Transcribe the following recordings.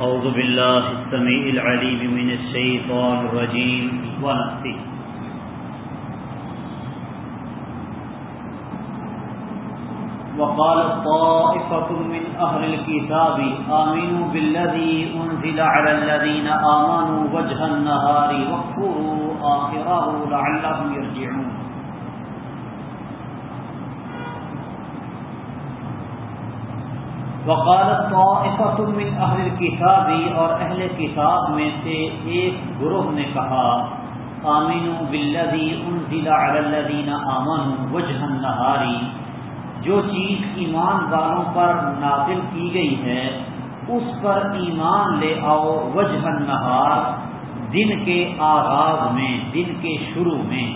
أعوذ بالله السميع العليم من الشيطان الرجيم. ونفسه وقال طائفة من أهل الكتاب، آمنوا بالذي أنزل على الذين آمنوا وجه النهار واكفروا آخره لعلهم يرجعون. وقالت طائفة من اہل الكتاب اور اہل کتاب میں سے ایک گروہ نے کہا آمینو بالذی انزل علی الذین آمنوا وجہ النہاری جو چیز ایمان والوں پر نازل کی گئی ہے، اس پر ایمان لے آؤ وجہ النہار دن کے آغاز میں، دن کے شروع میں۔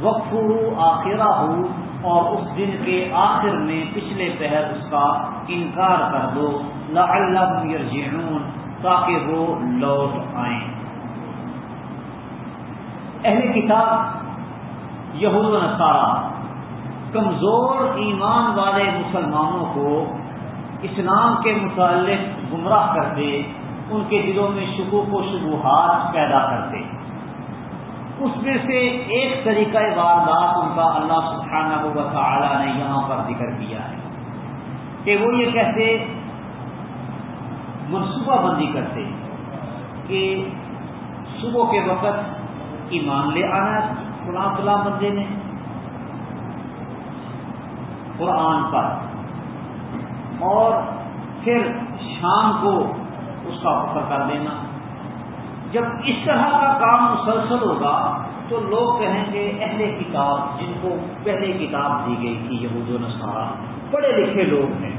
وقفرو آخرہ ہو۔ اور اس دن کے آخر میں پچھلے پہر اس کا انکار کر دو، لعلہم یرجعون، تاکہ وہ لوٹ آئیں۔ اہل کتاب، یہود و نصارہ، کمزور ایمان والے مسلمانوں کو اسلام کے متعلق گمراہ کرتے، ان کے دلوں میں شکوک و شبوہات پیدا کرتے۔ اس میں سے ایک طریقہ واردات ان کا اللہ سبحانہ و تعالی نے یہاں پر ذکر کیا ہے کہ وہ یہ کہتے منصوبہ بندی کرتے کہ صبح کے وقت ایمان لے آنا فلاں فلاں بندے نے۔ قرآن پر۔ اور پھر شام کو اس کا فخر کر دینا۔ جب اس طرح کا کام مسلسل ہوگا تو لوگ کہیں گے اہل کتاب، جن کو پہلے کتاب دی گئی تھی یہود و نسارا پڑھے لکھے لوگ ہیں۔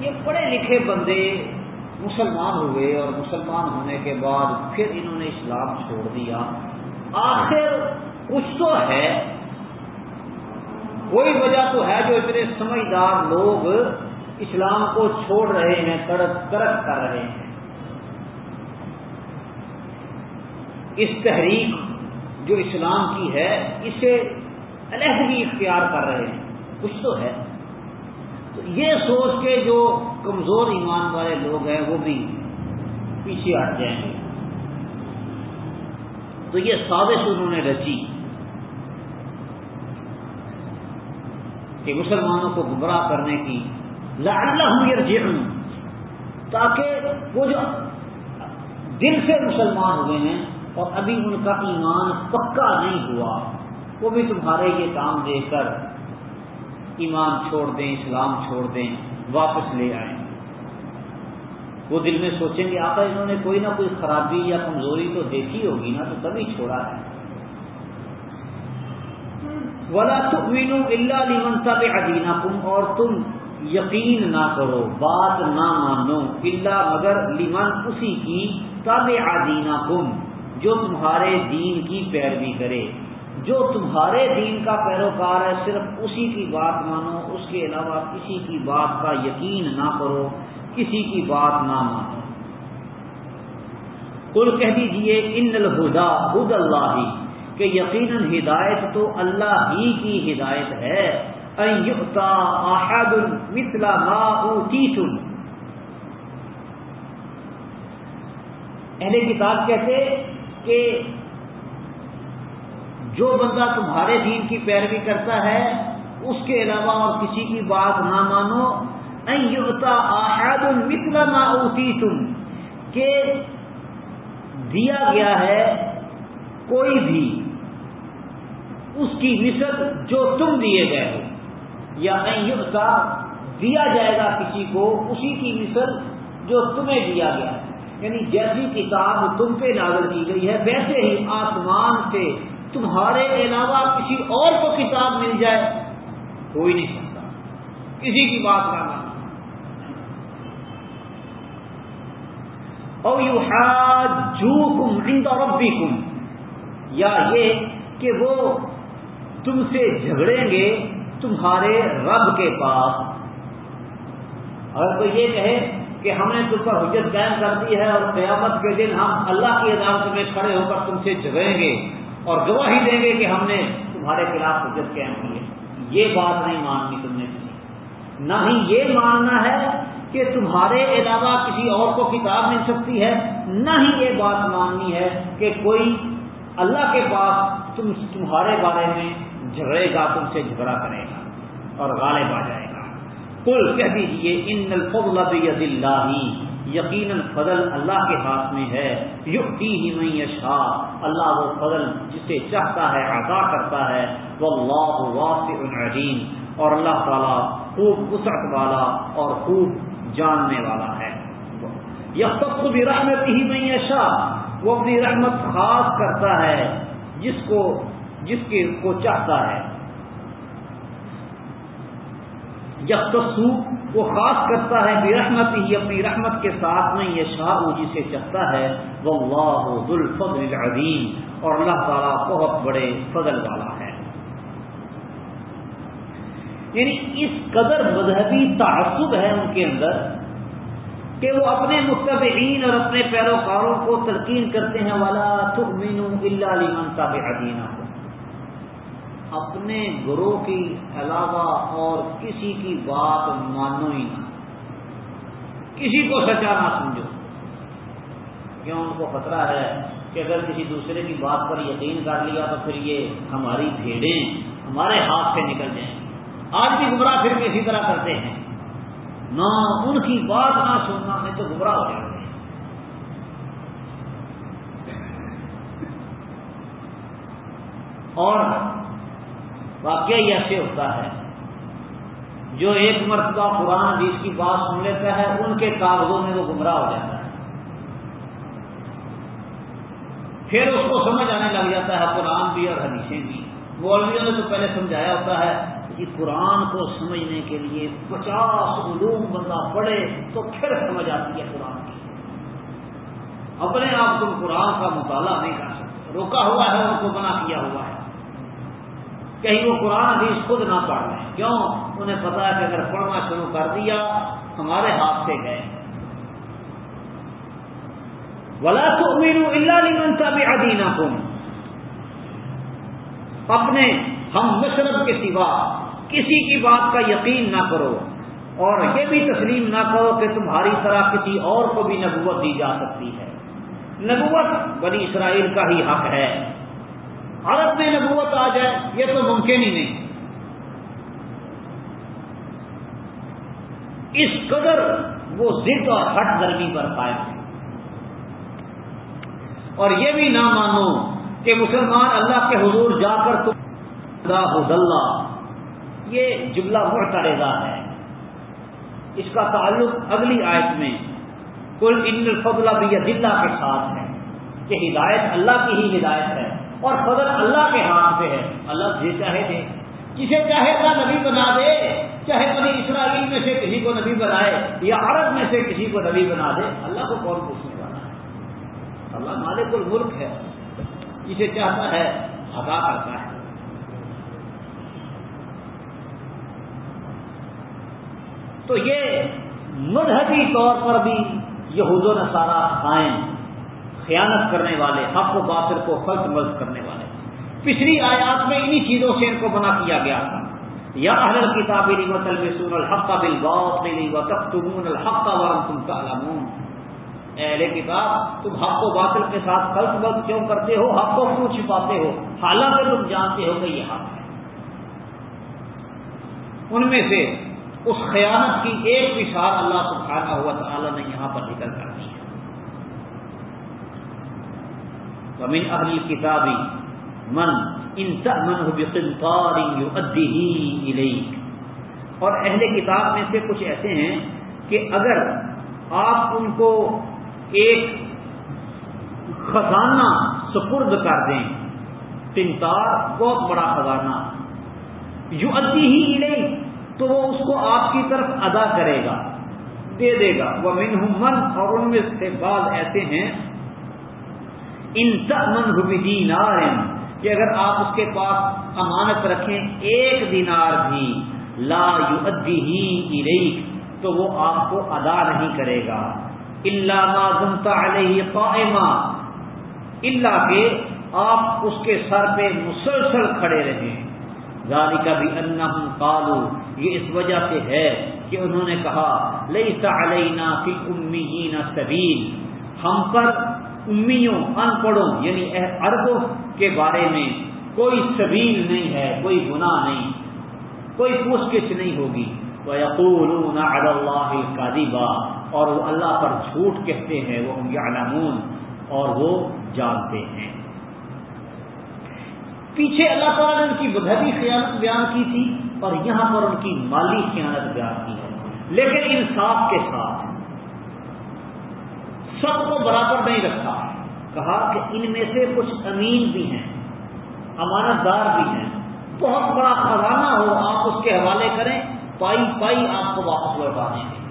یہ پڑھے لکھے بندے مسلمان ہوئے اور مسلمان ہونے کے بعد پھر انہوں نے اسلام چھوڑ دیا۔ آخر کچھ تو ہے۔ کوئی وجہ تو ہے جو اتنے سمجھدار لوگ اسلام کو چھوڑ رہے ہیں ترک ترک کر رہے ہیں۔ اس تحریک جو اسلام کی ہے، اسے علیحدگی اختیار کر رہے ہیں۔ کچھ تو ہے۔ تو یہ سوچ کے جو کمزور ایمان والے لوگ ہیں، وہ بھی پیچھے ہٹ جائیں۔ گے تو یہ سازش انہوں نے رچی کہ مسلمانوں کو گمراہ کرنے کی اللہ جرم تاکہ وہ جو دل سے مسلمان ہوئے ہیں اور ابھی ان کا ایمان پکا نہیں ہوا، وہ بھی تمہارے یہ کام دیکھ کر ایمان چھوڑ دیں، اسلام چھوڑ دیں، واپس لے آئیں۔ وہ دل میں سوچیں گے، آقا انہوں نے کوئی نہ کوئی خرابی یا کمزوری تو دیکھی ہوگی نا، تو تبھی چھوڑا ہے۔ ولا تؤمنوا الا لمن تبع دينكم، اور تم یقین نہ کرو، بات نہ مانو الا مگر لمن اسی کی تبع دينكم۔ جو تمہارے دین کی پیروی کرے۔ جو تمہارے دین کا پیروکار ہے، صرف اسی کی بات مانو، اس کے علاوہ کسی کی بات کا یقین نہ کرو، کسی کی بات نہ مانو۔ کل کہہ دیجیے ان الہدا خد اللہ ہی کہ یقیناً ہدایت تو اللہ ہی کی ہدایت ہے۔ مثلا ما اوتیتم اہل کتاب کہتے کہ جو بندہ تمہارے دین کی پیروی کرتا ہے، اس کے علاوہ اور کسی کی بات نہ مانو۔ آحد المثل نہ اوتی تم کہ دیا گیا ہے کوئی بھی اس کی مثل جو تم دیے گئے ہو۔ یا ایتا دیا جائے گا کسی کو، اسی کی مثل جو تمہیں دیا گیا ہے۔ یعنی جیسی کتاب تم پہ نازل کی گئی ہے، ویسے ہی آسمان سے تمہارے علاوہ کسی اور کو کتاب مل جائے، کوئی نہیں سکتا کسی کی بات کا نام۔ اور یو جو کم کم یا یہ کہ وہ تم سے جھگڑیں گے تمہارے رب کے پاس۔ اگر کوئی یہ کہے کہ ہم نے تم پر حجت قائم کر دی ہے اور قیامت کے دن ہم اللہ کی عدالت میں کھڑے ہو کر تم سے جگہیں گے اور گواہی دیں گے کہ ہم نے تمہارے خلاف حجت قائم کی ہے۔ یہ بات نہیں ماننی تم نے نہ ہی یہ ماننا ہے کہ تمہارے علاوہ کسی اور کو کتاب مل سکتی ہے۔ نہ ہی یہ بات ماننی ہے کہ کوئی اللہ کے پاس تم تمہارے بارے میں جھگڑے گا، تم سے جھگڑا کرے گا اور غالب آ جائے گا۔ کل کہہ دیجیے ان الفضل بید اللہ یقیناً فضل اللہ کے ہاتھ میں ہے یقتی ہی میں یشاء اللہ وہ فضل جسے چاہتا ہے، عطا کرتا ہے وہ اللہ واسع علیم اور اللہ تعالیٰ خوب وسعت والا اور خوب جاننے والا ہے۔ یخت بھی رحمت ہی میں یشاء وہ اپنی رحمت خاص کرتا ہے، جس کو، جس کے کو چاہتا ہے۔ یکسو وہ خاص کرتا ہے بے رحمت ہی اپنی رحمت کے ساتھ میں یہ شاہ جسے چاہتا ہے وہ اللہ الفضل العظیم، اور اللہ تعالیٰ بہت بڑے فضل والا ہے۔ یعنی اس قدر مذہبی تعصب ہے ان کے اندر کہ وہ اپنے متبعین اور اپنے پیروکاروں کو تلقین کرتے ہیں والا تؤمنوا الا لمن تابع دینکم اپنے گروہ کی علاوہ اور کسی کی بات مانو ہی نہ۔ کسی کو سچا نہ سمجھو۔ کیوں؟ ان کو خطرہ ہے کہ اگر کسی دوسرے کی بات پر یقین کر لیا تو پھر یہ ہماری بھیڑیں، ہمارے ہاتھ سے نکل جائیں۔ آج بھی گمراہ پھر بھی اسی طرح کرتے ہیں۔ نہ ان کی بات نہ سننا نہیں تو گمراہ ہو جاتے ہیں۔ اور واقعی ایسے ہوتا ہے۔ جو ایک مرتبہ قرآن حدیث کی بات سن لیتا ہے، ان کے کاغذوں میں وہ گمراہ ہو جاتا ہے۔ پھر اس کو سمجھ آنے لگ جاتا ہے، قرآن بھی اور حدیثیں بھی۔ مولویوں نے تو پہلے سمجھایا ہوتا ہے کہ قرآن کو سمجھنے کے لیے پچاس علوم بندہ پڑھے تو پھر سمجھ آتی ہے قرآن کی۔ اپنے آپ تم قرآن کا مطالعہ نہیں کر سکتے روکا ہوا ہے، ان کو بنا کیا ہوا ہے۔ کہیں وہ قرآن حدیث خود نہ پڑھ لیں۔ کیوں؟ انہیں پتا ہے کہ اگر پڑھنا شروع کر دیا، ہمارے ہاتھ سے گئے۔ ولا تو میرو اللہ منتا بھی ادینا اپنے ہم مشرف کے سوا کسی کی بات کا یقین نہ کرو اور یہ بھی تسلیم نہ کرو کہ تمہاری طرح کسی اور کو بھی نبوت دی جا سکتی ہے۔ نبوت بنی اسرائیل کا ہی حق ہے۔ عرب میں نبوت آ جائے، یہ تو ممکن ہی نہیں۔ اس قدر وہ ضد اور ہٹ گرمی پر قائم ہے۔ اور یہ بھی نہ مانو کہ مسلمان اللہ کے حضور جا کر تو اللہ، یہ جملہ مرترضہ ہے۔ اس کا تعلق اگلی آیت میں کل ان الفضلہ بھی دلہ کے ساتھ ہے، کہ ہدایت اللہ کی ہی ہدایت ہے۔ اور فضل اللہ کے ہاتھ پہ ہے۔ اللہ جسے چاہے دے۔ جسے چاہے گا نبی بنا دے۔ چاہے بنی اسرائیل میں سے کسی کو نبی بنائے یا عرب میں سے کسی کو نبی بنا دے۔ اللہ کو کون پوچھنے والا ہے؟ اللہ مالک الملک ہے۔ جسے چاہتا ہے ادا کرتا ہے۔ تو یہ مذہبی طور پر بھی یہود و نصارہ قائم۔ خیانت کرنے والے، حق و باطل کو فلط ملط کرنے والے۔ پچھلی آیات میں انہی چیزوں سے ان کو بنا کیا گیا تھا۔ یا اہل کتاب الحق الحق تم تعلمون۔ اہل کتاب، تم حق و باطل کے ساتھ فلط ملط کیوں کرتے ہو؟ حق کو کیوں چھپاتے ہو؟ حالانکہ تم جانتے ہو کہ یہ حق ہے۔ ان میں سے اس خیانت کی ایک مثال اللہ سبحانہ ہوا تعالیٰ نے یہاں پر ذکر کر دی ہے ومن اہل کتابی من ان من اور اہل کتاب میں سے کچھ ایسے ہیں کہ اگر آپ ان کو ایک خزانہ سپرد کر دیں تنتار بہت بڑا خزانہ یو ادی ہی الئی تو وہ اس کو آپ کی طرف ادا کرے گا، دے دے گا۔ وہ من من، اور ان میں سے بعض ایسے ہیں ان دینار کہ اگر آپ اس کے پاس امانت رکھیں ایک دینار بھی، لا ادی ہی تو وہ آپ کو ادا نہیں کرے گا۔ اللہ علیہ قائمہ اللہ کے آپ اس کے سر پہ مسلسل کھڑے رہیں۔ گاڑی کا بھی ان قالو یہ اس وجہ سے ہے کہ انہوں نے کہا لئی علینا فی امیین سبیل، ہم پر امیوں ان پڑھوں یعنی اربوں کے بارے میں کوئی سبیل نہیں ہے، کوئی گناہ نہیں، کوئی پوچھ گچھ نہیں ہوگی۔ تو یقول اللہ کا اور وہ اللہ پر جھوٹ کہتے ہیں وہ یعلمون اور وہ جانتے ہیں۔ پیچھے اللہ تعالیٰ نے ان کی مذہبی خیانت بیان کی تھی، اور یہاں پر ان کی مالی خیانت بیان کی ہے۔ لیکن انصاف کے ساتھ سب کو برابر نہیں رکھا۔ کہا کہ ان میں سے کچھ امین بھی ہیں، امانت دار بھی ہیں۔ بہت بڑا خزانہ ہو، آپ اس کے حوالے کریں، پائی پائی آپ کو واپس لوٹا دیں گے۔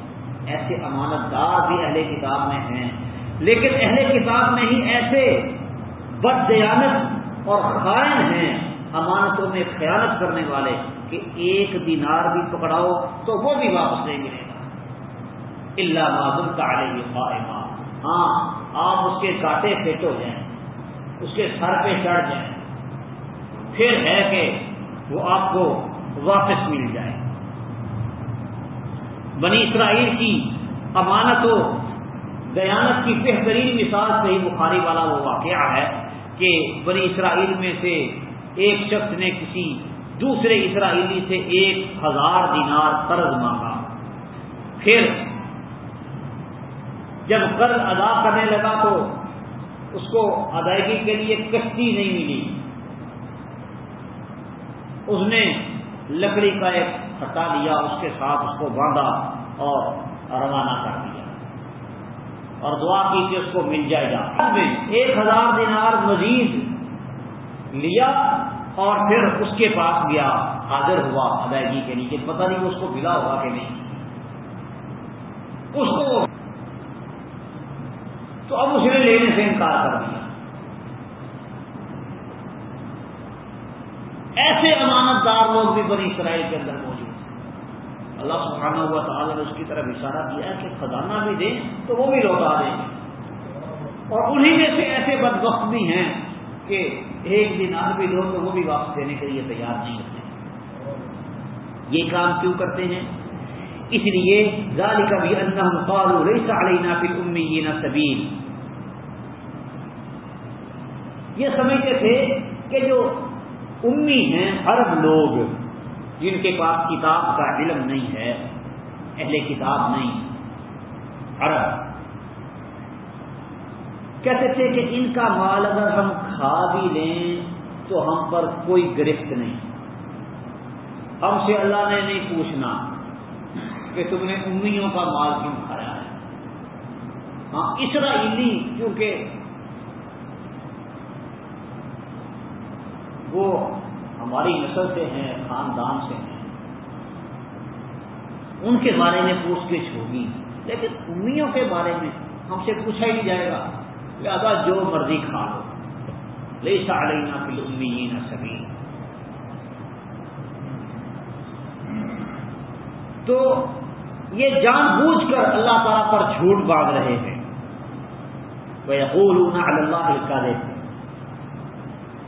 ایسے امانت دار بھی اہل کتاب میں ہیں۔ لیکن اہل کتاب میں ہی ایسے بد دیانت اور خائن ہیں، امانتوں میں خیانت کرنے والے، کہ ایک دینار بھی پکڑاؤ تو وہ بھی واپس نہیں ملے گا۔ اللہ معذم کا علیہ ہاں آپ اس کے کاٹے فیٹ ہو جائیں، اس کے سر پہ چڑھ جائیں۔ پھر ہے کہ وہ آپ کو واپس مل جائے۔ بنی اسرائیل کی امانت و دیانت کی بہترین مثال سے ہی بخاری والا وہ واقعہ ہے کہ بنی اسرائیل میں سے ایک شخص نے کسی دوسرے اسرائیلی سے ایک ہزار دینار قرض مانگا۔ پھر جب قرض ادا کرنے لگا تو اس کو ادائیگی کے لیے کشتی نہیں ملی۔ اس نے لکڑی کا ایک ہٹا لیا، اس کے ساتھ اس کو باندھا اور روانہ کر دیا۔ اور دعا کی کہ اس کو مل جائے گا۔ ایک ہزار دینار مزید لیا اور پھر اس کے پاس گیا۔ حاضر ہوا ادائیگی کے لیے پتہ نہیں اس کو ملا ہوا کہ نہیں۔ اس کو تو اب اس نے لینے سے انکار کر دیا۔ ایسے امانت دار لوگ بھی بنی اسرائیل کے اندر موجود اللہ سبحانہ ہوا تعالیٰ نے اس کی طرف اشارہ کیا کہ خزانہ بھی دیں تو وہ بھی لوٹا دیں۔ اور انہی میں سے ایسے بد وقت بھی ہیں کہ ایک دن بھی دو تو وہ بھی واپس دینے کے لیے تیار نہیں ہوتے۔ یہ کام کیوں کرتے ہیں؟ اس لیے ظال کا بھی اللہ قالوا ليس علينا في الاميين سبيل یہ سمجھتے تھے کہ جو امی ہیں، عرب لوگ، جن کے پاس کتاب کا علم نہیں ہے، اہل کتاب نہیں، عرب۔ کہتے تھے کہ ان کا مال اگر ہم کھا بھی لیں تو ہم پر کوئی گرفت نہیں۔ ہم سے اللہ نے نہیں پوچھنا۔ کہ تم نے امیوں کا مال کیوں کھایا ہے؟ ہاں اسرائیلی کیونکہ وہ ہماری نسل سے ہیں، خاندان سے ہیں۔ ان کے بارے میں پوچھ گچھ ہوگی۔ لیکن امیوں کے بارے میں ہم سے پوچھا ہی نہیں جائے گا۔ لہٰذا جو مرضی کھا لو۔ لے ساڑینا فل امی نہ سبھی تو یہ جان بوجھ کر اللہ تعالیٰ پر جھوٹ باندھ رہے ہیں۔ وہ اللہ کا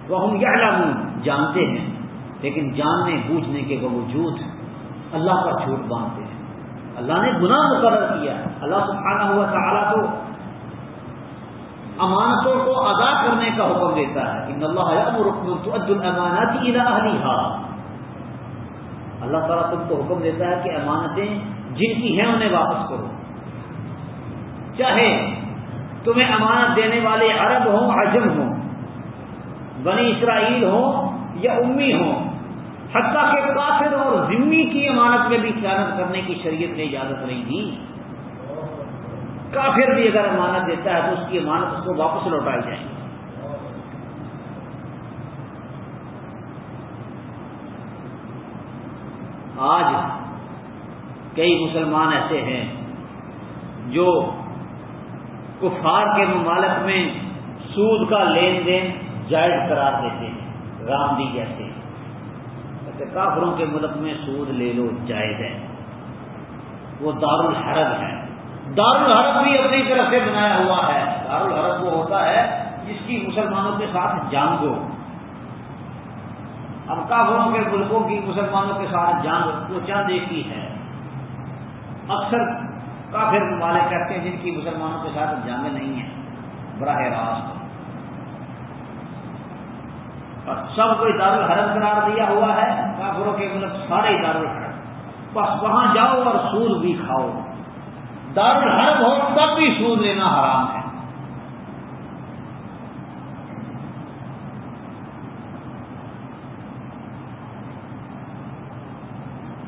وہ ہم یا جانتے ہیں، لیکن جاننے بوجھنے کے باوجود اللہ کا جھوٹ باندھتے ہیں۔ اللہ نے گناہ مقرر کیا۔ اللہ سبحانہ ہوا تعالیٰ تو امانتوں کو ادا کرنے کا حکم دیتا ہے۔ ان اللہ امانت اللہ تعالیٰ تم کو حکم دیتا ہے کہ امانتیں جن کی ہیں انہیں واپس کرو۔ چاہے تمہیں امانت دینے والے عرب ہوں، عجم ہوں، بنی اسرائیل ہوں یا امی ہوں، حتیٰ کہ کافر اور ذمی کی امانت میں بھی خیانت کرنے کی شریعت نے اجازت نہیں دی۔ کافر بھی اگر امانت دیتا ہے تو اس کی امانت اس کو واپس لوٹائی جائے۔ گی آج کئی مسلمان ایسے ہیں جو کفار کے ممالک میں سود کا لین دین جائز قرار دیتے ہیں رام دی جیسے اچھا، کافروں کے ملک میں سود لے لو جائز ہے۔ وہ دار الحرب ہے دار الحرب بھی اپنی طرف سے بنایا ہوا ہے۔ دار الحرب وہ ہوتا ہے جس کی مسلمانوں کے ساتھ جنگ ہو۔ اب کافروں کے ملکوں کی مسلمانوں کے ساتھ جنگ وہ چند ایک ہی ہے۔ اکثر کافر والے کہتے ہیں جن کی مسلمانوں کے ساتھ جامع نہیں ہیں براہ راست۔ اور سب کو دار الحرم قرار دیا ہوا ہے، کافروں کے مطلب سارے دار الحرم۔ بس وہاں جاؤ اور سود بھی کھاؤ۔ دار الحرم ہو، تب بھی سود لینا حرام ہے۔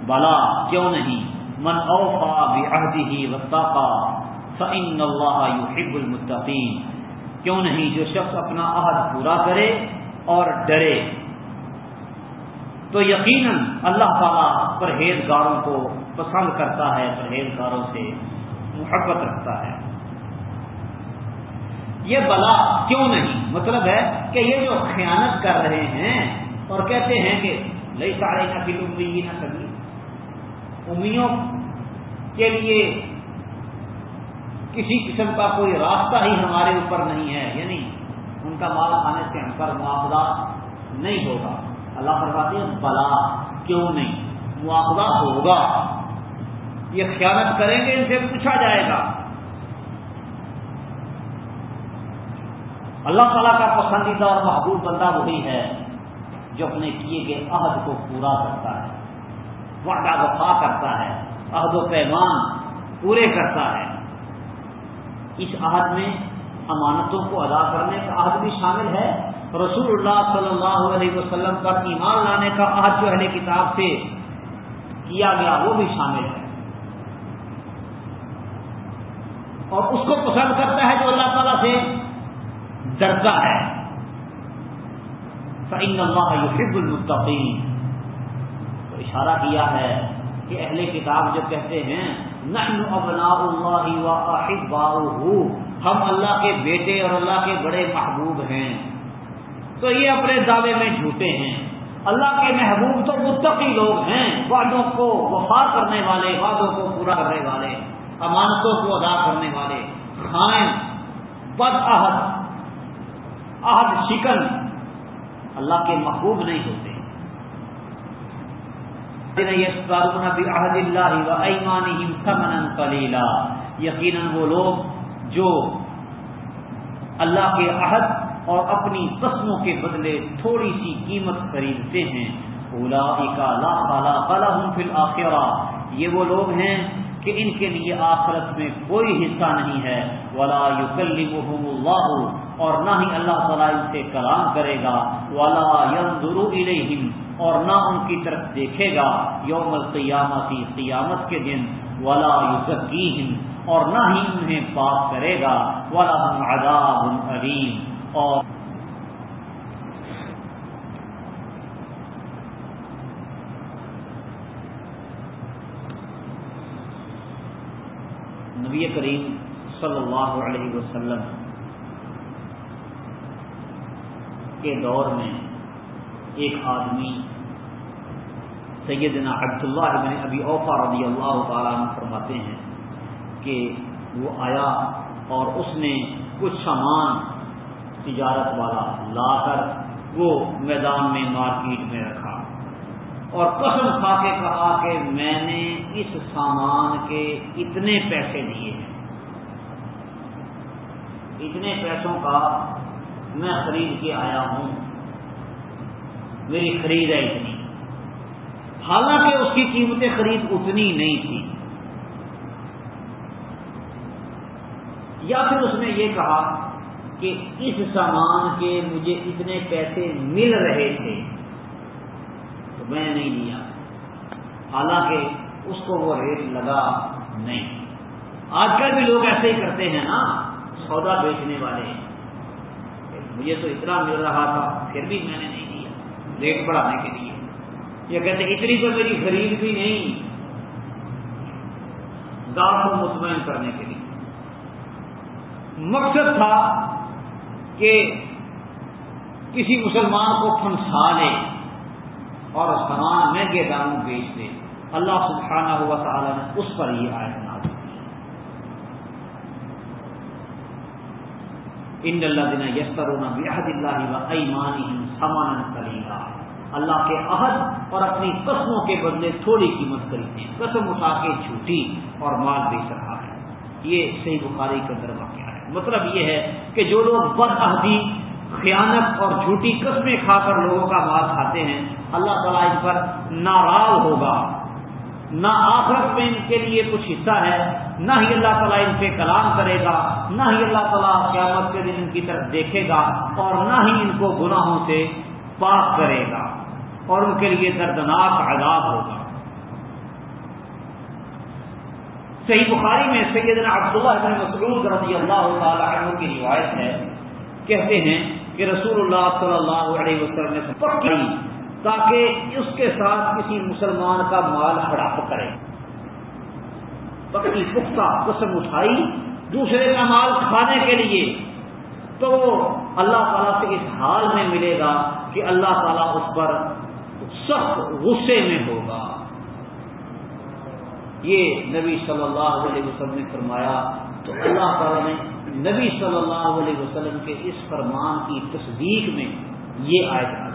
بلا، کیوں نہیں؟ من اوفا بعہدہ واتقا فإن اللہ يحب المتقین۔ کیوں نہیں جو شخص اپنا عہد پورا کرے اور ڈرے؟ تو یقیناً اللہ تعالیٰ پرہیزگاروں کو پسند کرتا ہے، پرہیزگاروں سے محبت رکھتا ہے۔ یہ بلا کیوں نہیں؟ مطلب ہے کہ یہ جو خیانت کر رہے ہیں اور کہتے ہیں کہ لئی سارے نہ فلم نہ کبھی امیوں کے لیے کسی قسم کا کوئی راستہ ہی ہمارے اوپر نہیں ہے۔ یعنی ان کا مال کھانے سے ہم پر معاوضہ نہیں ہوگا۔ اللہ فرماتے ہیں، بلا، کیوں نہیں؟ معاوضہ ہوگا۔ یہ خیانت کریں گے، ان سے پوچھا جائے گا۔ اللہ تعالیٰ کا پسندیدہ اور محبوب بندہ وہی ہے جو اپنے کیے گئے عہد کو پورا کرتا ہے۔ وعدہ وفا کرتا ہے، عہد و پیمان پورے کرتا ہے۔ اس عہد میں امانتوں کو ادا کرنے کا عہد بھی شامل ہے۔ رسول اللہ صلی اللہ علیہ وسلم پر ایمان لانے کا عہد جو اہل کتاب سے کیا گیا، وہ بھی شامل ہے۔ اور اس کو پسند کرتا ہے جو اللہ تعالی سے ڈرتا ہے۔ فعین اللہ یحب المتقین اشارہ کیا ہے کہ اہل کتاب جو کہتے ہیں، نحن ابناء اللہ و ہم اللہ کے بیٹے اور اللہ کے بڑے محبوب ہیں۔ تو یہ اپنے دعوے میں جھوٹے ہیں۔ اللہ کے محبوب تو متقی لوگ ہیں، وعدوں کو وفا کرنے والے، وعدوں کو پورا کرنے والے، امانتوں کو ادا کرنے والے، خائن، بد عہد عہد شکن، اللہ کے محبوب نہیں ہوتے۔ یقیناً وہ لوگ جو اللہ کے عہد اور اپنی قسموں کے بدلے تھوڑی سی قیمت خریدتے ہیں اولا لا خالا خلا فی الآخرہ یہ وہ لوگ ہیں کہ ان کے لیے آخرت میں کوئی حصہ نہیں ہے۔ ولا یکلمہم اللہ، اور نہ ہی اللہ تعالیٰ ان سے کلام کرے گا۔ ولا ينظر الیہم۔ اور نہ ان کی طرف دیکھے گا یوم القیامتی قیامت کے دن، ولا یزکیہم، اور نہ ہی انہیں پاک کرے گا والا عذاب علیم۔ اور نبی کریم صلی اللہ علیہ وسلم کے دور میں ایک آدمی سیدنا عبداللہ بن ابی اوفا رضی اللہ تعالیٰ فرماتے ہیں کہ وہ آیا اور اس نے کچھ سامان تجارت والا لا کر وہ میدان میں مارکیٹ میں رکھا اور قسم کھا کے کہا کہ میں نے اس سامان کے اتنے پیسے دیے ہیں۔ اتنے پیسوں کا میں خرید کے آیا ہوں۔ میری خرید ہے اتنی۔ حالانکہ اس کی قیمت خرید اتنی نہیں تھی۔ یا پھر اس نے یہ کہا کہ اس سامان کے مجھے اتنے پیسے مل رہے تھے تو میں نہیں لیا۔ حالانکہ اس کو وہ ریٹ لگا نہیں۔ آج کل بھی لوگ ایسے ہی کرتے ہیں نا، سودا بیچنے والے۔ مجھے تو اتنا مل رہا تھا، پھر بھی میں نے نہیں لیا۔ ریٹ بڑھانے کے لیے۔ یہ کہتے اتنی تو میری خرید بھی نہیں۔ گاؤں کو مطمئن کرنے کے لیے۔ مقصد تھا کہ کسی مسلمان کو پھنسا لے اور سامان مہنگے داموں بیچ دے۔ اللہ سبحانہ ہوا تعالیٰ نے اس پر یہ آئے نازل ان اللہ دن یستر اللہ و ایمان سامان کلیگا اللہ کے عہد اور اپنی قسموں کے بدلے تھوڑی قیمت خریدیں۔ قسم اٹھا کے جھوٹی اور مال بیچ رہا ہے۔ یہ صحیح بخاری کا دروا کیا ہے۔ مطلب یہ ہے کہ جو لوگ بد عہدی خیانت اور جھوٹی قسمیں کھا کر لوگوں کا مال کھاتے ہیں، اللہ تعالیٰ اس پر ناراض ہوگا۔ نہ آخرت میں ان کے لیے کچھ حصہ ہے، نہ ہی اللہ تعالیٰ ان پہ کلام کرے گا، نہ ہی اللہ تعالیٰ قیامت کے دن ان کی طرف دیکھے گا اور نہ ہی ان کو گناہوں سے پاک کرے گا۔ اور ان کے لیے دردناک عذاب ہوگا۔ صحیح بخاری میں سیدنا عبداللہ بن مسعود رضی اللہ تعالی عنہ کی روایت ہے، کہتے ہیں کہ رسول اللہ صلی اللہ علیہ وسلم نے پکی تاکہ اس کے ساتھ کسی مسلمان کا مال ہڑپ کرے۔ پکی پختہ، قسم اٹھائی دوسرے کا مال کھانے کے لیے۔ تو اللہ تعالیٰ سے اس حال میں ملے گا کہ اللہ تعالیٰ اس پر سخت غصے میں ہوگا۔ یہ نبی صلی اللہ علیہ وسلم نے فرمایا، تو اللہ تعالیٰ نے نبی صلی اللہ علیہ وسلم کے اس فرمان کی تصدیق میں یہ آئے جا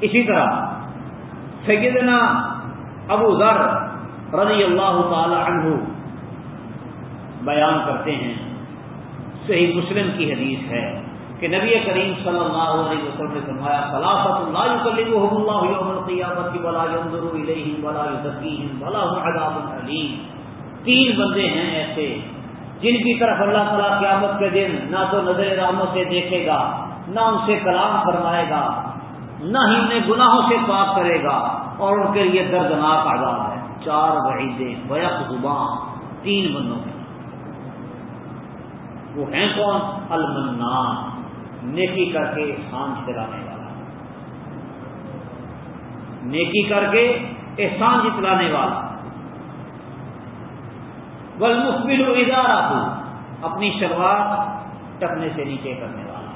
اسی طرح سیدنا ابو ذر رضی اللہ تعالی عنہ بیان کرتے ہیں، صحیح مسلم کی حدیث ہے۔ کہ نبی کریم صلی اللہ علیہ وسلم نے فرمایا خلافت اللہ يكلمهم الله يوم القيامه ولا ينظر اليهم ولا يزكيهم ولا هم عذاب اليم تین بندے ہیں ایسے جن کی طرف اللہ تعالیٰ قیامت کے دن نہ تو نظر رحمت سے دیکھے گا، نہ ان سے کلام فرمائے گا، نہ ہی انہیں گناہوں سے پاک کرے گا اور ان کے لیے دردناک عذاب ہے۔ چار وعیدیں بیک زبان، تین بندوں میں وہ ہیں کون؟ المنان۔ نیکی کر کے احسان جتلانے والا۔ نیکی کر کے احسان جتلانے والا۔ بل مقبل و ادارہ، اپنی شلوار ٹکنے سے نیچے کرنے والا۔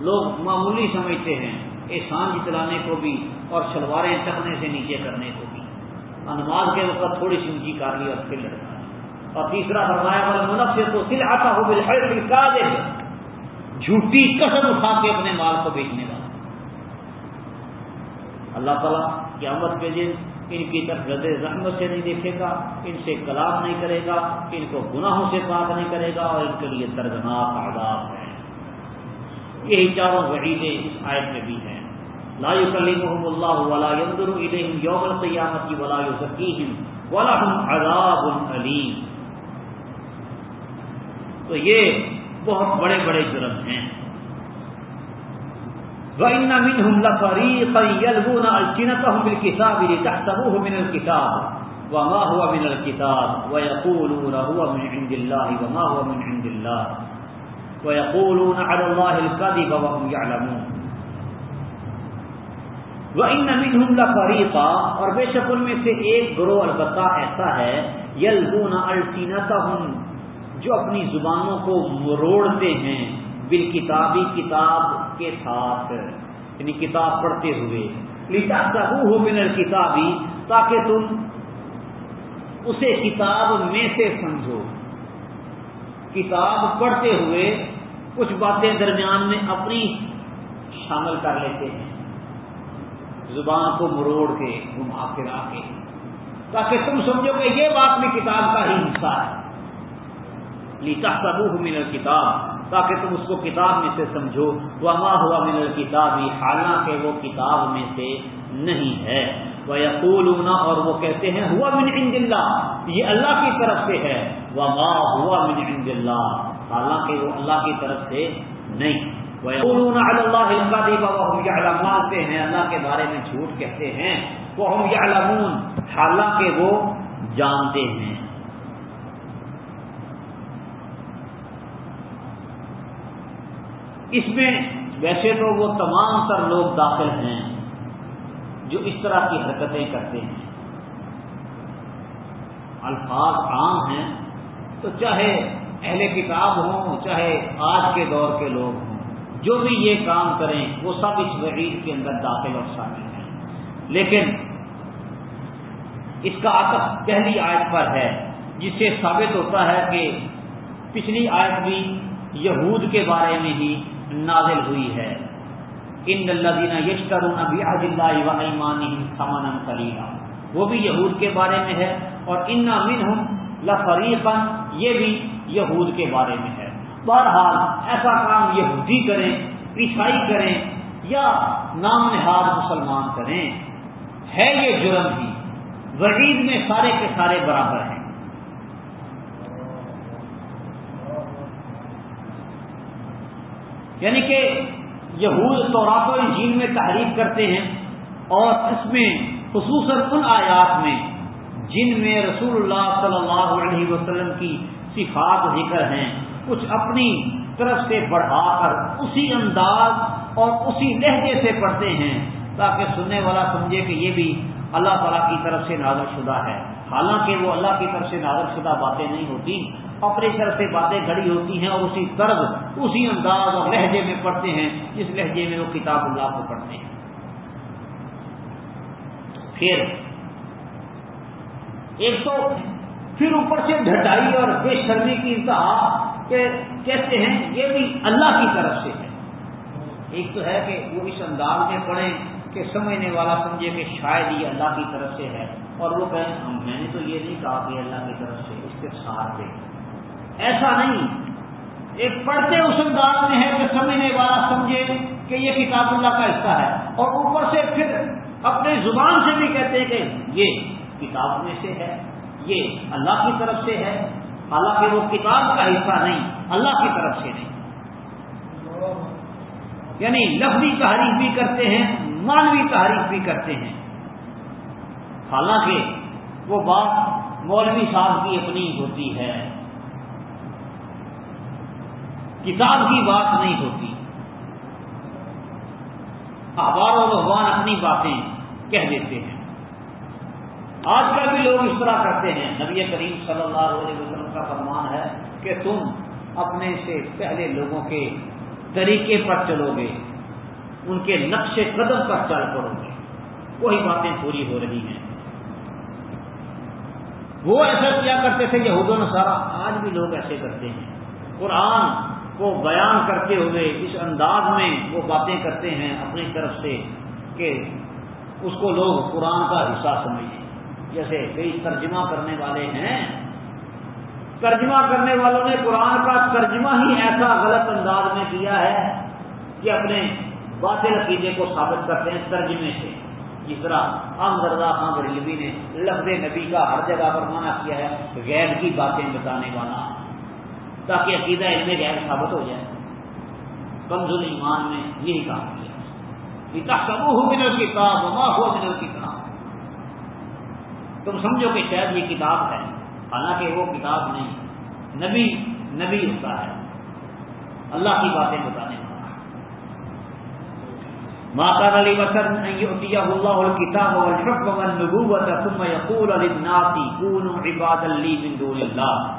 لوگ معمولی سمجھتے ہیں، احسان جتلانے کو بھی اور شلواریں ٹکنے سے نیچے کرنے کو بھی۔ نماز کے وقت تھوڑی سی اونچی کر لی اور پھر لڑکا اور تیسرا فرمایا والا منفی تو سل آتا ہو جھوٹی قسم اٹھا کے اپنے مال کو بیچنے والا اللہ تعالیٰ قیامت کے دن ان کی طرف رد رحمت سے نہیں دیکھے گا، ان سے کلام نہیں کرے گا، ان کو گناہوں سے پاک نہیں کرے گا اور ان کے لیے دردناک آداب ہے۔ یہی چاروں وحیدیں اس آیت میں بھی ہیں۔ لا يكلمهم الله ولا ينظر اليهم يوم القيامه ولا يزكيهم ولهم عذاب اليم تو یہ بہت بڑے بڑے جرم ہیں۔ وَإِنَّ مِنْهُمْ لَفَرِيقًا يَلْوُونَ أَلْسِنَتَهُم بِالْكِتَابِ لِتَحْسَبُوهُ مِنَ الْكِتَابِ وَمَا هُوَ مِنَ الْكِتَابِ وَيَقُولُونَ هُوَ مِنْ عِندِ اللَّهِ وَمَا هُوَ مِنْ عِندِ اللَّهِ وَيَقُولُونَ عَلَى اللَّهِ الْكَذِبَ وَهُمْ يَعْلَمُونَ۔ وَإِنَّ مِنْهُمْ لَفَرِيقًا اور بے شک ان میں سے ایک گروہ البتہ ایسا ہے یلبون السینتہم جو اپنی زبانوں کو مروڑتے ہیں، بالکتابی کتاب کے ساتھ یعنی کتاب پڑھتے ہوئے۔ لِتَحْسَبُوهُ مِنَ الْكِتَابِ، تاکہ تم اسے کتاب میں سے سمجھو۔ کتاب پڑھتے ہوئے کچھ باتیں درمیان میں اپنی شامل کر لیتے ہیں۔ زبان کو مروڑ کے گھما پھرا کے تاکہ تم سمجھو کہ یہ بات میں کتاب کا ہی حصہ ہے۔ لیتا سبو من کتاب تاکہ تم اس کو کتاب میں سے سمجھو۔ وما ہوا من الکتاب حالانکہ وہ کتاب میں سے نہیں ہے۔ وہ یقول اور وہ کہتے ہیں ہوا من عند اللہ یہ اللہ کی طرف سے ہے۔ وما ہوا من عند اللہ حالانکہ وہ اللہ کی طرف سے نہیں۔ وَيَقُولُونَ عَلَى اللَّهِ الْغَدِيبَ اللہ مانتے ہیں اللہ کے بارے میں جھوٹ کہتے ہیں۔ وہ ہم یا حالانکہ وہ جانتے ہیں۔ اس میں ویسے تو وہ تمام تر لوگ داخل ہیں جو اس طرح کی حرکتیں کرتے ہیں۔ الفاظ عام ہیں، تو چاہے اہل کتاب ہوں، چاہے آج کے دور کے لوگ ہوں، جو بھی یہ کام کریں، وہ سب اس وعید کے اندر داخل اور شامل ہیں۔ لیکن اس کا عطف پہلی آیت پر ہے جس سے ثابت ہوتا ہے کہ پچھلی آیت بھی یہود کے بارے میں ہی نازل ہوئی ہے۔ ان اللہ دینا یشکر اللہ و ایمانی سمن کلیلہ وہ بھی یہود کے بارے میں ہے اور ان من ہوں لفریقن یہ بھی یہود کے بارے میں ہے۔ بہرحال ایسا کام یہودی کریں، عیسائی کریں یا نام نہاد مسلمان کریں، ہے یہ جرم ہی وزیر میں سارے کے سارے برابر ہیں۔ یعنی کہ یہود تو رات و جھیل میں تحریف کرتے ہیں اور اس میں خصوصاً ان آیات میں جن میں رسول اللہ صلی اللہ علیہ وسلم کی صفات ذکر ہیں، کچھ اپنی طرف سے بڑھا کر اسی انداز اور اسی لہجے سے پڑھتے ہیں تاکہ سننے والا سمجھے کہ یہ بھی اللہ تعالیٰ کی طرف سے نازل شدہ ہے۔ حالانکہ وہ اللہ کی طرف سے نازل شدہ باتیں نہیں ہوتی اپنی طرف سے باتیں گھڑی ہوتی ہیں اور اسی طرز، اسی انداز اور لہجے میں پڑھتے ہیں، جس لہجے میں وہ کتاب اللہ کو پڑھتے ہیں۔ پھر، ایک تو پھر اوپر سے ڈھٹائی اور بے شرمی کی انتہا کہ کہتے ہیں، یہ بھی اللہ کی طرف سے ہے۔ ایک تو ہے کہ وہ اس انداز میں پڑھیں کہ سمجھنے والا سمجھے کہ شاید یہ اللہ کی طرف سے ہے۔ اور وہ کہیں میں نے تو یہ نہیں کہا کہ اللہ کی طرف سے اس کے دے۔ ایسا نہیں۔ ایک پڑھتے اس انداز میں ہے کہ سمجھنے والا سمجھے کہ یہ کتاب اللہ کا حصہ ہے۔ اور اوپر سے پھر اپنے زبان سے بھی کہتے ہیں کہ یہ کتاب میں سے ہے، یہ اللہ کی طرف سے ہے۔ حالانکہ وہ کتاب کا حصہ نہیں، اللہ کی طرف سے نہیں۔ یعنی لفظی تحریف بھی کرتے ہیں۔ مانوی تحریف بھی کرتے ہیں۔ حالانکہ وہ بات مولوی صاحب کی اپنی ہوتی ہے۔ کتاب کی بات نہیں ہوتی۔ اخبار و بھگوان اپنی باتیں کہہ دیتے ہیں۔ آج کل بھی لوگ اس طرح کرتے ہیں۔ نبی کریم صلی اللہ علیہ وسلم کا فرمان ہے کہ تم اپنے سے پہلے لوگوں کے طریقے پر چلو گے۔ ان کے نقش قدم پر چل پڑو گے وہی باتیں پوری ہو رہی ہیں۔ وہ ایسا کیا کرتے تھے یہود و نصارہ؟ آج بھی لوگ ایسے کرتے ہیں۔ قرآن کو بیان کرتے ہوئے اس انداز میں وہ باتیں کرتے ہیں اپنی طرف سے کہ اس کو لوگ قرآن کا حصہ سمجھیں۔ جیسے کئی ترجمہ کرنے والے ہیں۔ ترجمہ کرنے والوں نے قرآن کا ترجمہ ہی ایسا غلط انداز میں کیا ہے کہ اپنے باطل عقیدے کو ثابت کرتے ہیں ترجمے سے۔ جس طرح عام دردا خان غریبی نے لفظ نبی کا ہر جگہ پر منع کیا ہے، غیر کی باتیں بتانے والا، تاکہ عقیدہ علم غیر ثابت ہو جائے۔ کمزور ایمان میں یہی کام کیا۔ اتنا سب ہو منل کتاب ماں ہو منل کتاب تم سمجھو کہ شاید یہ کتاب ہے، حالانکہ وہ کتاب نہیں۔ نبی نبی ہوتا ہے۔ اللہ کی باتیں بتانے والا ماتا علی وسن اللہ کتاب عباد علی من دون اللہ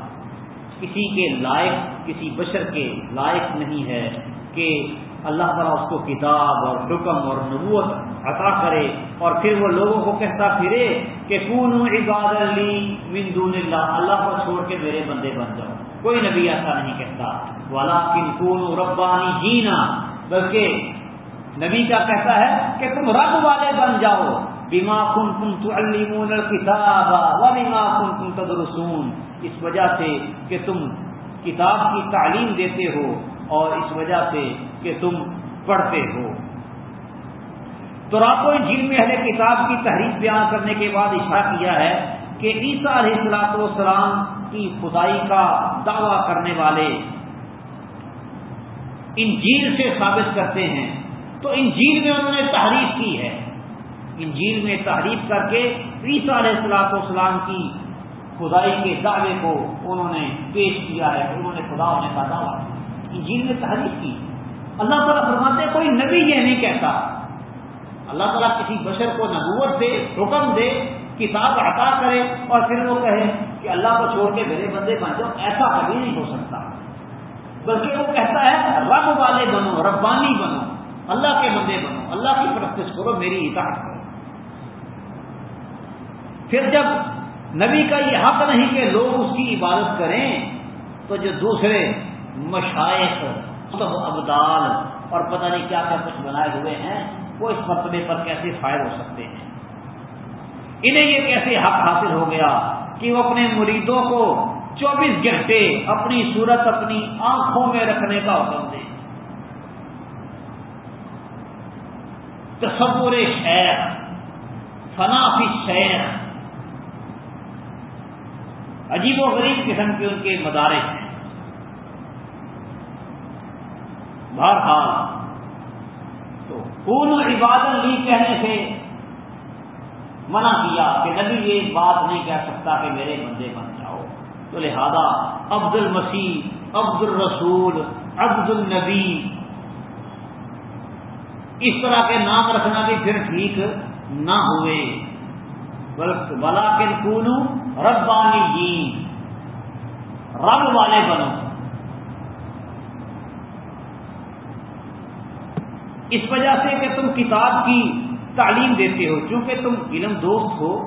کسی کے لائق، کسی بشر کے لائق نہیں ہے کہ اللہ تعالیٰ اس کو کتاب اور حکم اور نبوت عطا کرے اور پھر وہ لوگوں کو کہتا پھرے کہ کون عباد علی من دون اللہ۔ اللہ کو چھوڑ کے میرے بندے بن جاؤ۔ کوئی نبی ایسا نہیں کہتا۔ والا کن کون ربانی جینا بلکہ نبی کا کہتا ہے کہ تم رب والے بن جاؤ۔ بیما کن کن تو کتاب و بیما کن کن تدرسون۔ اس وجہ سے کہ تم کتاب کی تعلیم دیتے ہو اور اس وجہ سے کہ تم پڑھتے ہو۔ تو راتوں جھیل میں اہل کتاب کی تحریف بیان کرنے کے بعد اشارہ کیا ہے کہ عیسیٰ علیہ السلاط والسلام کی خدائی کا دعوی کرنے والے انجیل سے ثابت کرتے ہیں تو انجیل میں انہوں نے تحریف کی ہے۔ انجیل میں تحریف کر کے عیسیٰ علیہ السلاط والسلام کی خدائی کے دعوے کو انہوں نے پیش کیا ہے، انہوں نے خدا ہونے کا دعویٰ انجیل میں تحریف کی۔ اللہ تعالیٰ فرماتے کوئی نبی یہ نہیں کہتا۔ اللہ تعالیٰ کسی بشر کو نبوت دے، حکم دے، کتاب عطا کرے اور پھر وہ کہے کہ اللہ کو چھوڑ کے میرے بندے بن جاؤ، ایسا کبھی نہیں ہو سکتا۔ بلکہ وہ کہتا ہے، رب والے بنو، ربانی بنو۔ اللہ کے بندے بنو، اللہ کی پرستش کرو، میری اطاعت کرو۔ پھر جب نبی کا یہ حق نہیں کہ لوگ اس کی عبادت کریں، تو جو دوسرے مشائق، سب ابدال اور پتہ نہیں کیا کیا کچھ بنائے ہوئے ہیں، وہ اس مرتبے پر کیسے فائد ہو سکتے ہیں؟ انہیں یہ کیسے حق حاصل ہو گیا کہ وہ اپنے مریدوں کو چوبیس گھنٹے اپنی صورت، اپنی آنکھوں میں رکھنے کا حکم دے تصور شہر فنافی شہر عجیب و غریب قسم کے ان کے مدارس ہیں۔ بہرحال، تو پورن عبادت لی کہنے سے منع کیا کہ نبی یہ بات نہیں کہہ سکتا کہ میرے بندے بن جاؤ۔ تو لہذا عبد المسیح عبد الرسول عبد النبی اس طرح کے نام رکھنا بھی پھر ٹھیک نہ ہوئے۔ بلا کن کونو ربانی جی رب والے بنو۔ اس وجہ سے کہ تم کتاب کی تعلیم دیتے ہو، چونکہ تم علم دوست ہو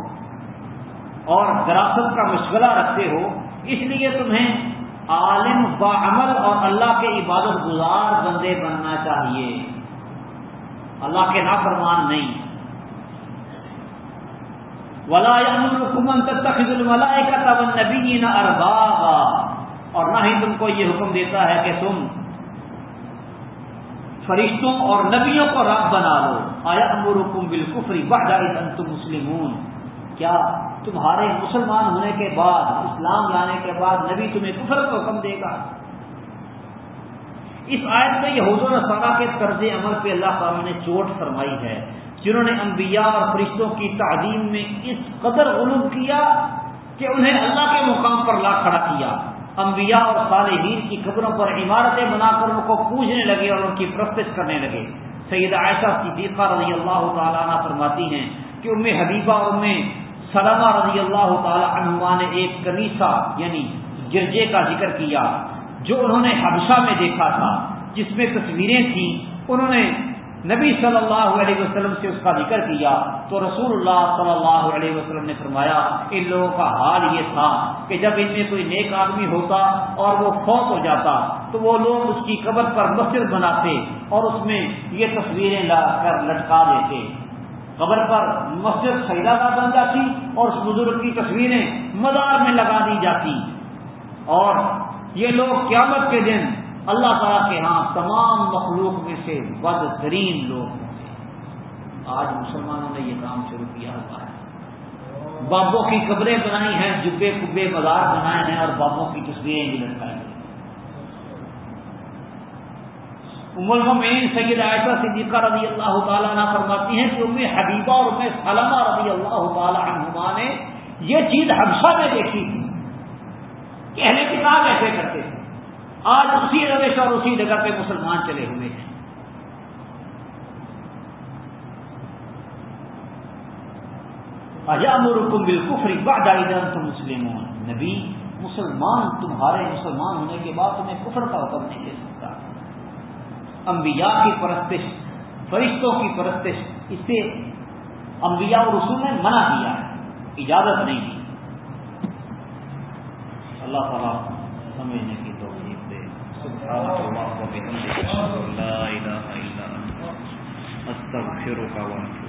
اور دراصل کا مشغلہ رکھتے ہو، اس لیے تمہیں عالم با عمل اور اللہ کے عبادت گزار بندے بننا چاہیے۔ اللہ کے نافرمان نہیں. ولا حکومت تخذ الملائکہ تب نبی نہ اربابا اور نہ ہی تم کو یہ حکم دیتا ہے کہ تم فرشتوں اور نبیوں کو رب بنا لو. آیا امرکم بالکفری بڑھ تم مسلمون. کیا تمہارے مسلمان ہونے کے بعد، اسلام لانے کے بعد نبی تمہیں کفر کو حکم دے گا؟ اس آیت میں یہ حضور نصارہ کے طرز عمل پہ اللہ تعالیٰ نے چوٹ فرمائی ہے، جنہوں نے انبیاء اور فرشتوں کی تعلیم میں اس قدر غلوم کیا کہ انہیں اللہ کے مقام پر لا کھڑا کیا۔ انبیاء اور صالحین کی قبروں پر عمارتیں بنا کر ان کو پوجنے لگے اور ان کی پرستش کرنے لگے۔ سید عائشہ صدیقہ رضی اللہ تعالیٰ عنہ فرماتی ہیں کہ ام حبیبہ ام سلمہ رضی اللہ تعالی عنہ نے ایک کنیسا یعنی گرجے کا ذکر کیا۔ جو انہوں نے حبشہ میں دیکھا تھا، جس میں تصویریں تھیں، انہوں نے نبی صلی اللہ علیہ وسلم سے اس کا ذکر کیا تو رسول اللہ صلی اللہ علیہ وسلم نے فرمایا، ان لوگوں کا حال یہ تھا کہ جب ان میں کوئی نیک آدمی ہوتا اور وہ فوت ہو جاتا، تو وہ لوگ اس کی قبر پر مسجد بناتے اور اس میں یہ تصویریں لا کر لٹکا دیتے۔ قبر پر مسجد سیدا بن جاتی اور اس بزرگ کی تصویریں مزار میں لگا دی جاتی۔ اور یہ لوگ قیامت کے دن اللہ تعالیٰ کے ہاں تمام مخلوق میں سے بدترین لوگ ہوں گے۔ آج مسلمانوں نے یہ کام شروع کیا ہوا ہے۔ بابوں کی قبریں بنائی ہیں، جبے کبے بازار بنائے ہیں اور بابوں کی تصویریں بھی لٹکائی ہیں۔ المین سید عائشہ صدیقہ رضی اللہ تعالیٰ نہ فرماتی ہیں کہ ام حبیبہ اور ام سلمہ رضی اللہ تعالیٰ عنہما نے یہ چیز حبشہ میں دیکھی تھی۔ کہ اہل کتاب ایسے کرتے تھے۔ آج اسی روش اور اسی جگہ پہ مسلمان چلے ہوئے ہیں۔ اجامرکم بالکفری بعد تم مسلم نبی، مسلمان، تمہارے مسلمان ہونے کے بعد تمہیں کفر کا حکم نہیں دے سکتا۔ انبیاء کی پرستش، فرشتوں کی پرستش، اس سے انبیاء اور رسول نے منع کیا ہے۔ اجازت نہیں دی۔ اللہ تعالیٰ سمجھنے کی سبحانك اللهم وبحمدك اشهد ان لا الا انت